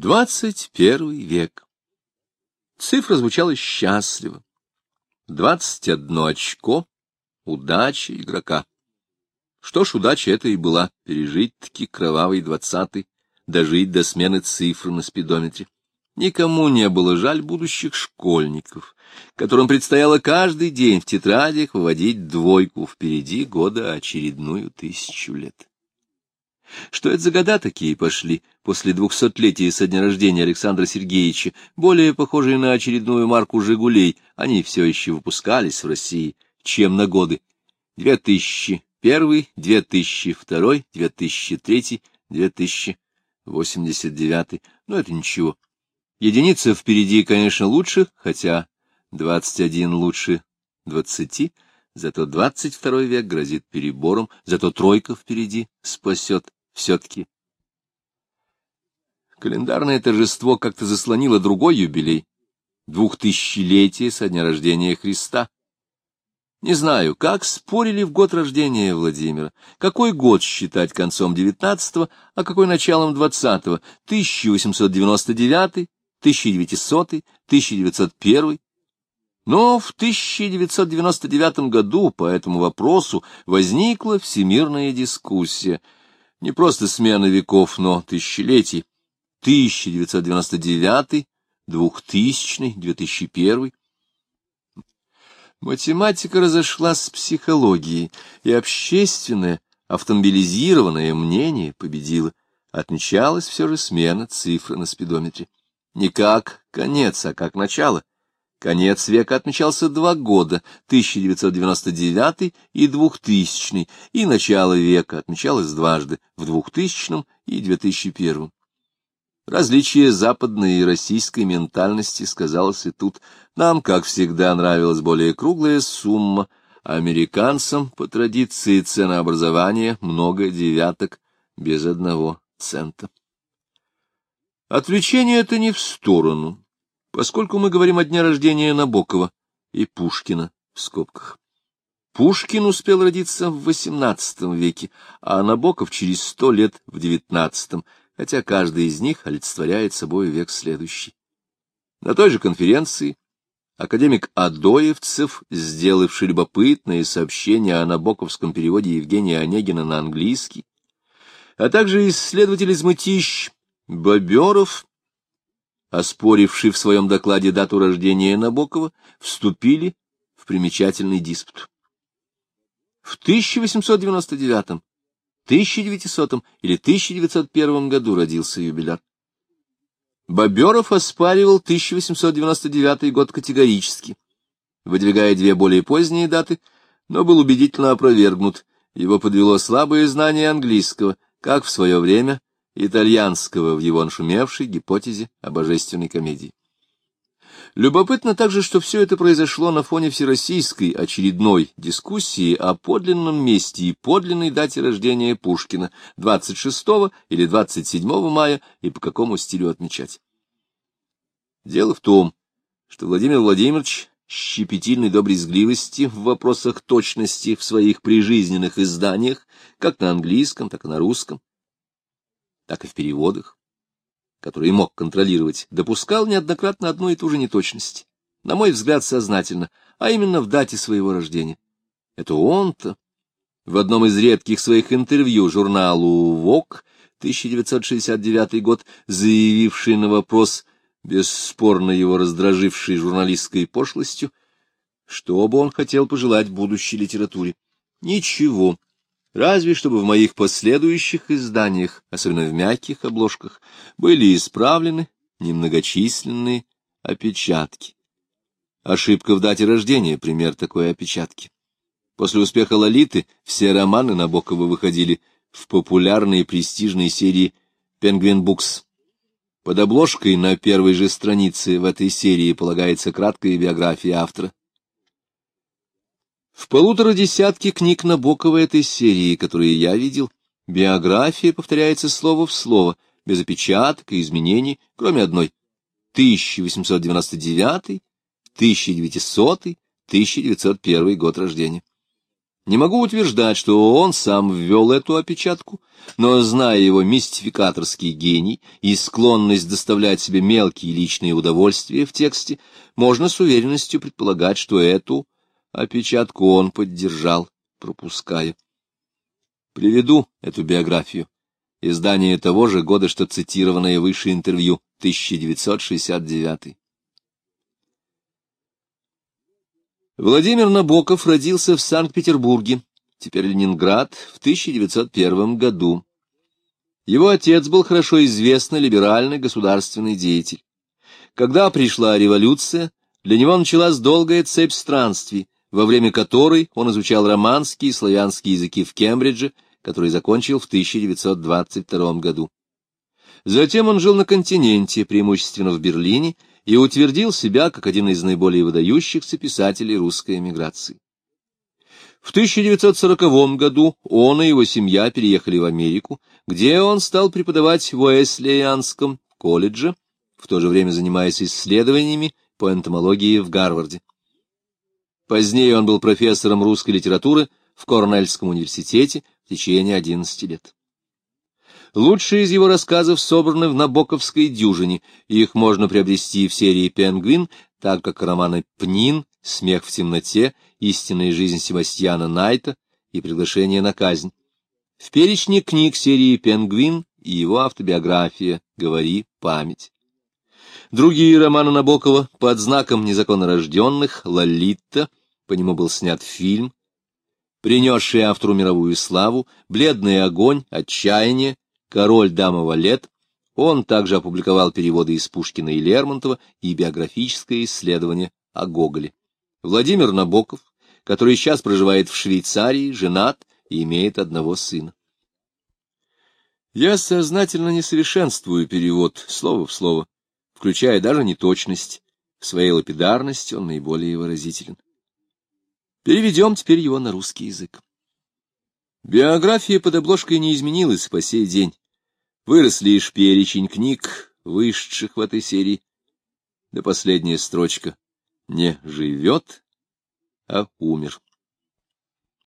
Двадцать первый век. Цифра звучала счастливо. Двадцать одно очко — удача игрока. Что ж, удача это и была — пережить-таки кровавый двадцатый, дожить до смены цифр на спидометре. Никому не было жаль будущих школьников, которым предстояло каждый день в тетрадях выводить двойку впереди года очередную тысячу лет. Что это за года такие пошли после двухсотлетия со дня рождения Александра Сергеевича, более похожие на очередную марку «Жигулей», они все еще выпускались в России, чем на годы. 2001, 2002, 2003, 2089, но это ничего. Единица впереди, конечно, лучше, хотя 21 лучше 20, зато 22 век грозит перебором, зато тройка впереди спасет все-таки. Календарное торжество как-то заслонило другой юбилей — двухтысячелетие со дня рождения Христа. Не знаю, как спорили в год рождения Владимира, какой год считать концом девятнадцатого, а какой началом двадцатого, 1899, 1900, 1901. Но в 1999 году по этому вопросу возникла всемирная дискуссия — не просто смена веков, но тысячелетий. 1999, 2000, 2001. Математика разошлась с психологией, и общественное, автомобилизированное мнение победило. Отмечалась все же смена цифры на спидометре. Не как конец, а как начало. Конец века отмечался два года, 1999 и 2000, и начало века отмечалось дважды, в 2000 и 2001. Различие западной и российской ментальности сказалось и тут. Нам, как всегда, нравилась более круглая сумма, американцам, по традиции ценообразования, много девяток без одного цента. Отвлечение это не в сторону поскольку мы говорим о дне рождения Набокова и Пушкина в скобках. Пушкин успел родиться в XVIII веке, а Набоков через сто лет в XIX, хотя каждый из них олицетворяет собой век следующий. На той же конференции академик Адоевцев, сделавший любопытное сообщение о набоковском переводе Евгения Онегина на английский, а также исследователь из Мытищ Боберов, оспорившие в своем докладе дату рождения Набокова, вступили в примечательный диспут. В 1899, 1900 или 1901 году родился юбиляр. Боберов оспаривал 1899 год категорически, выдвигая две более поздние даты, но был убедительно опровергнут. Его подвело слабое знание английского, как в свое время итальянского в его нашумевшей гипотезе о божественной комедии. Любопытно также, что все это произошло на фоне всероссийской очередной дискуссии о подлинном месте и подлинной дате рождения Пушкина 26 или 27 мая и по какому стилю отмечать. Дело в том, что Владимир Владимирович щепетильной до брезгливости в вопросах точности в своих прижизненных изданиях, как на английском, так и на русском, так и в переводах, которые мог контролировать, допускал неоднократно одну и ту же неточность, на мой взгляд, сознательно, а именно в дате своего рождения. Это он-то в одном из редких своих интервью журналу «ВОК» 1969 год, заявивший на вопрос, бесспорно его раздраживший журналистской пошлостью, что бы он хотел пожелать будущей литературе. Ничего, Разве чтобы в моих последующих изданиях, особенно в мягких обложках, были исправлены немногочисленные опечатки. Ошибка в дате рождения — пример такой опечатки. После успеха «Лолиты» все романы Набокова выходили в популярной и престижной серии «Пенгвин Букс». Под обложкой на первой же странице в этой серии полагается краткая биография автора. В полутора десятке книг Набокова этой серии, которые я видел, биография повторяется слово в слово, без опечаток и изменений, кроме одной — 1899, 1900, 1901 год рождения. Не могу утверждать, что он сам ввел эту опечатку, но, зная его мистификаторский гений и склонность доставлять себе мелкие личные удовольствия в тексте, можно с уверенностью предполагать, что эту опечатку он поддержал, пропуская. Приведу эту биографию. Издание того же года, что цитированное выше интервью, 1969. Владимир Набоков родился в Санкт-Петербурге, теперь Ленинград, в 1901 году. Его отец был хорошо известный либеральный государственный деятель. Когда пришла революция, для него началась долгая цепь странствий, во время которой он изучал романские и славянские языки в Кембридже, который закончил в 1922 году. Затем он жил на континенте, преимущественно в Берлине, и утвердил себя как один из наиболее выдающихся писателей русской эмиграции. В 1940 году он и его семья переехали в Америку, где он стал преподавать в Уэслианском колледже, в то же время занимаясь исследованиями по энтомологии в Гарварде. Позднее он был профессором русской литературы в Корнельском университете в течение 11 лет. Лучшие из его рассказов собраны в Набоковской дюжине, их можно приобрести в серии «Пенгвин», так как романы «Пнин», «Смех в темноте», «Истинная жизнь Себастьяна Найта» и «Приглашение на казнь». В перечне книг серии «Пенгвин» и его автобиография «Говори, память». Другие романы Набокова под знаком незаконнорожденных «Лолитта», по нему был снят фильм, принесший автору мировую славу, «Бледный огонь», «Отчаяние», «Король дамова лет», он также опубликовал переводы из Пушкина и Лермонтова и биографическое исследование о Гоголе. Владимир Набоков, который сейчас проживает в Швейцарии, женат и имеет одного сына. Я сознательно не совершенствую перевод слово в слово, включая даже неточность. В своей лапидарности он наиболее выразителен. Переведем теперь его на русский язык. Биография под обложкой не изменилась по сей день. Вырос лишь перечень книг, вышедших в этой серии. Да последняя строчка не живет, а умер.